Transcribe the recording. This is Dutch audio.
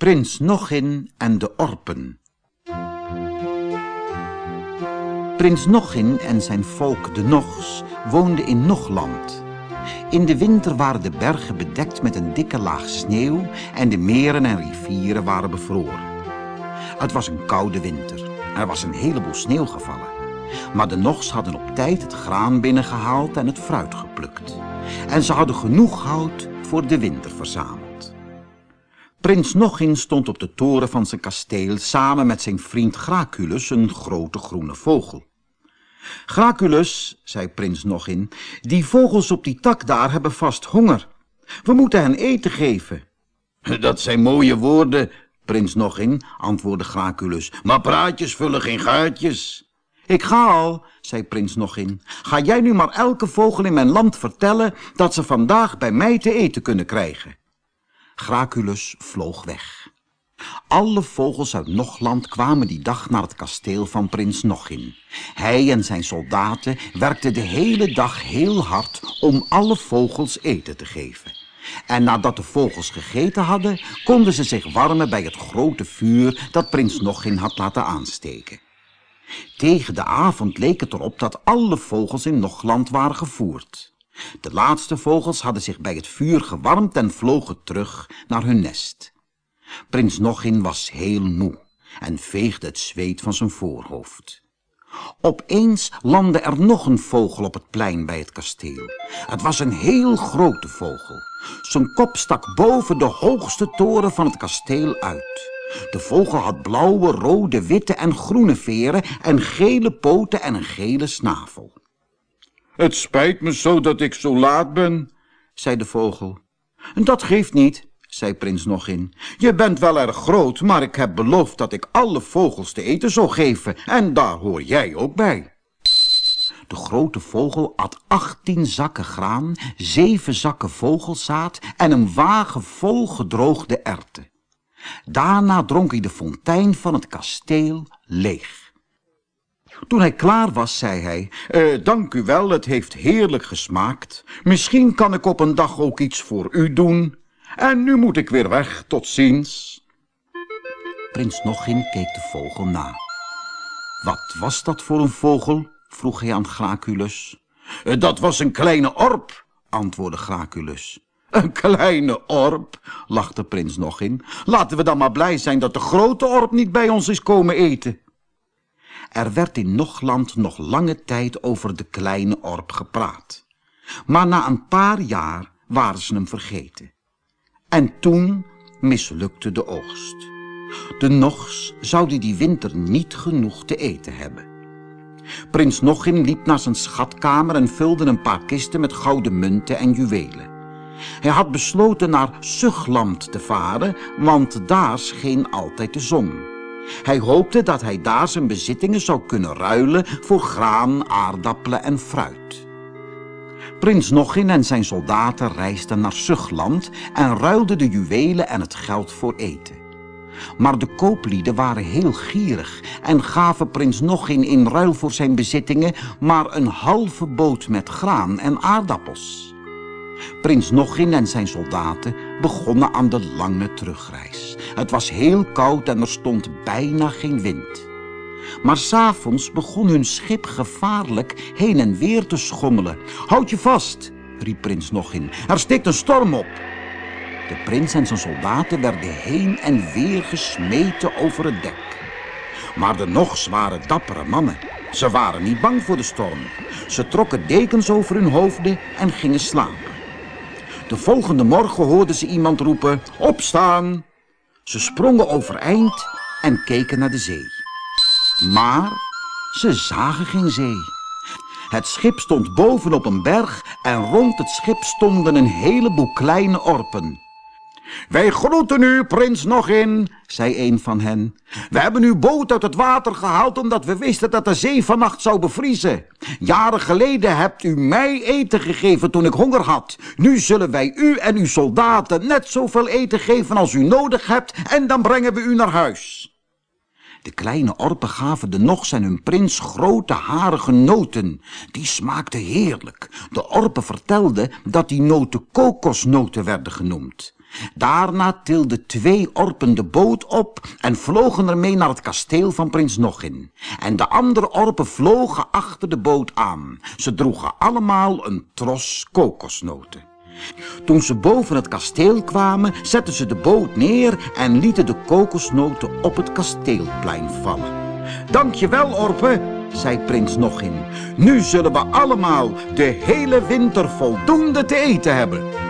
Prins Nogin en de Orpen Prins Nogin en zijn volk de Nogs woonden in Nogland. In de winter waren de bergen bedekt met een dikke laag sneeuw en de meren en rivieren waren bevroren. Het was een koude winter. Er was een heleboel sneeuw gevallen. Maar de Nogs hadden op tijd het graan binnengehaald en het fruit geplukt. En ze hadden genoeg hout voor de winter verzameld. Prins Nogin stond op de toren van zijn kasteel samen met zijn vriend Graculus, een grote groene vogel. Graculus, zei prins Nogin, die vogels op die tak daar hebben vast honger. We moeten hen eten geven. Dat zijn mooie woorden, prins Nogin, antwoordde Graculus, maar praatjes vullen geen gaatjes. Ik ga al, zei prins Nogin. Ga jij nu maar elke vogel in mijn land vertellen dat ze vandaag bij mij te eten kunnen krijgen. Graculus vloog weg. Alle vogels uit Nogland kwamen die dag naar het kasteel van prins Nogin. Hij en zijn soldaten werkten de hele dag heel hard om alle vogels eten te geven. En nadat de vogels gegeten hadden, konden ze zich warmen bij het grote vuur dat prins Nogin had laten aansteken. Tegen de avond leek het erop dat alle vogels in Nogland waren gevoerd. De laatste vogels hadden zich bij het vuur gewarmd en vlogen terug naar hun nest. Prins Nogin was heel moe en veegde het zweet van zijn voorhoofd. Opeens landde er nog een vogel op het plein bij het kasteel. Het was een heel grote vogel. Zijn kop stak boven de hoogste toren van het kasteel uit. De vogel had blauwe, rode, witte en groene veren en gele poten en een gele snavel. Het spijt me zo dat ik zo laat ben, zei de vogel. Dat geeft niet, zei prins Nogin. Je bent wel erg groot, maar ik heb beloofd dat ik alle vogels te eten zou geven. En daar hoor jij ook bij. De grote vogel at achttien zakken graan, zeven zakken vogelzaad en een wagen vol gedroogde erwten. Daarna dronk hij de fontein van het kasteel leeg. Toen hij klaar was, zei hij, eh, dank u wel, het heeft heerlijk gesmaakt. Misschien kan ik op een dag ook iets voor u doen. En nu moet ik weer weg, tot ziens. Prins Nogin keek de vogel na. Wat was dat voor een vogel? vroeg hij aan Graculus. Eh, dat was een kleine orp, antwoordde Graculus. Een kleine orp, lachte prins Nogin. Laten we dan maar blij zijn dat de grote orp niet bij ons is komen eten. Er werd in Nogland nog lange tijd over de kleine orp gepraat. Maar na een paar jaar waren ze hem vergeten. En toen mislukte de oogst. De Nogs zouden die winter niet genoeg te eten hebben. Prins Nogin liep naar zijn schatkamer en vulde een paar kisten met gouden munten en juwelen. Hij had besloten naar Sugland te varen, want daar scheen altijd de zon. Hij hoopte dat hij daar zijn bezittingen zou kunnen ruilen voor graan, aardappelen en fruit. Prins Nogin en zijn soldaten reisden naar Sugland en ruilden de juwelen en het geld voor eten. Maar de kooplieden waren heel gierig en gaven prins Nogin in ruil voor zijn bezittingen maar een halve boot met graan en aardappels. Prins Nogin en zijn soldaten begonnen aan de lange terugreis. Het was heel koud en er stond bijna geen wind. Maar s'avonds begon hun schip gevaarlijk heen en weer te schommelen. Houd je vast, riep prins Nogin. Er steekt een storm op. De prins en zijn soldaten werden heen en weer gesmeten over het dek. Maar de nog zware dappere mannen. Ze waren niet bang voor de storm. Ze trokken dekens over hun hoofden en gingen slapen. De volgende morgen hoorden ze iemand roepen, opstaan. Ze sprongen overeind en keken naar de zee. Maar ze zagen geen zee. Het schip stond bovenop een berg en rond het schip stonden een heleboel kleine orpen. Wij groeten u, prins Nogin, zei een van hen. We hebben uw boot uit het water gehaald omdat we wisten dat de zee vannacht zou bevriezen. Jaren geleden hebt u mij eten gegeven toen ik honger had. Nu zullen wij u en uw soldaten net zoveel eten geven als u nodig hebt en dan brengen we u naar huis. De kleine orpen gaven de nogs en hun prins grote harige noten. Die smaakten heerlijk. De orpen vertelden dat die noten kokosnoten werden genoemd. Daarna tilden twee orpen de boot op en vlogen ermee naar het kasteel van prins Nogin. En de andere orpen vlogen achter de boot aan. Ze droegen allemaal een tros kokosnoten. Toen ze boven het kasteel kwamen, zetten ze de boot neer en lieten de kokosnoten op het kasteelplein vallen. Dankjewel, Orpe, zei prins Nogin. Nu zullen we allemaal de hele winter voldoende te eten hebben.